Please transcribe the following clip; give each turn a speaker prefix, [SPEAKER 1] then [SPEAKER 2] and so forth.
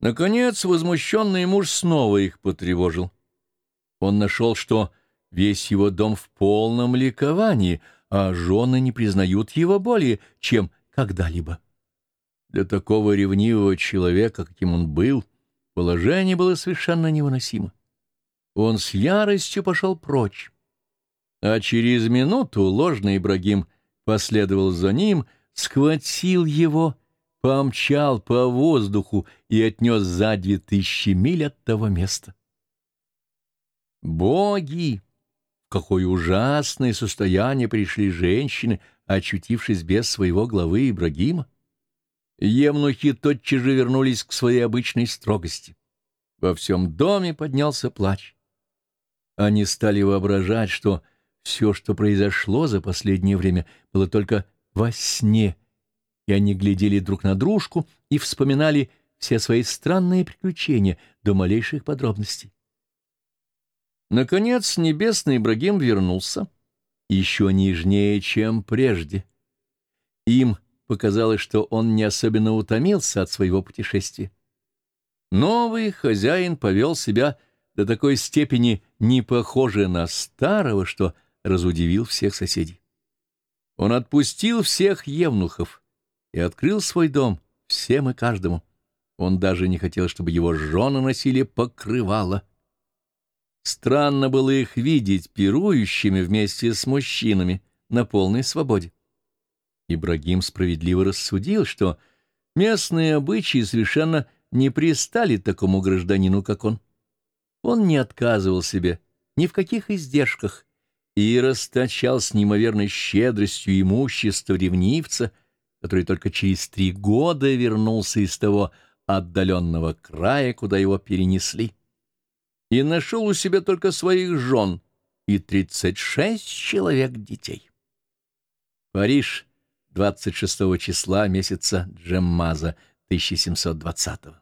[SPEAKER 1] Наконец, возмущенный муж снова их потревожил. Он нашел, что весь его дом в полном ликовании, а жены не признают его более, чем когда-либо. Для такого ревнивого человека, каким он был, положение было совершенно невыносимо. Он с яростью пошел прочь. А через минуту ложный Ибрагим последовал за ним, схватил его, помчал по воздуху и отнес за две тысячи миль от того места. Боги! Какое ужасное состояние пришли женщины, очутившись без своего главы Ибрагима! Евнухи тотчас же вернулись к своей обычной строгости. Во всем доме поднялся плач. Они стали воображать, что все, что произошло за последнее время, было только во сне, и они глядели друг на дружку и вспоминали все свои странные приключения до малейших подробностей. Наконец небесный Ибрагим вернулся, еще нежнее, чем прежде. Им показалось, что он не особенно утомился от своего путешествия. Новый хозяин повел себя до такой степени не похоже на старого, что разудивил всех соседей. Он отпустил всех евнухов и открыл свой дом всем и каждому. Он даже не хотел, чтобы его жены носили покрывало. Странно было их видеть пирующими вместе с мужчинами на полной свободе. Ибрагим справедливо рассудил, что местные обычаи совершенно не пристали такому гражданину, как он. Он не отказывал себе ни в каких издержках и расточал с неимоверной щедростью имущество ревнивца, который только через три года вернулся из того отдаленного края, куда его перенесли, и нашел у себя только своих жен и тридцать шесть человек детей. Париж — 26 числа месяца Джеммаза 1720 -го.